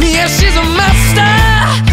Yeah, she's a master.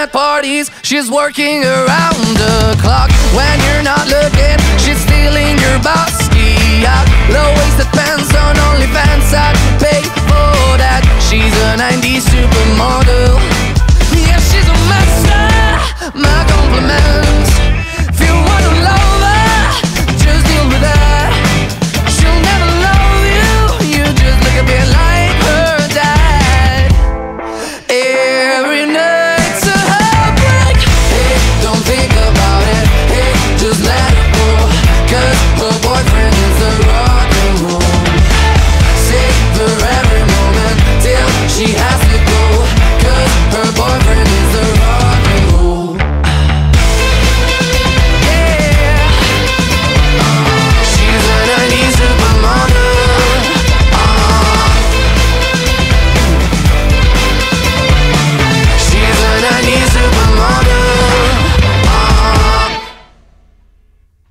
At parties. She's working around the clock. When you're not looking, she's stealing your bossy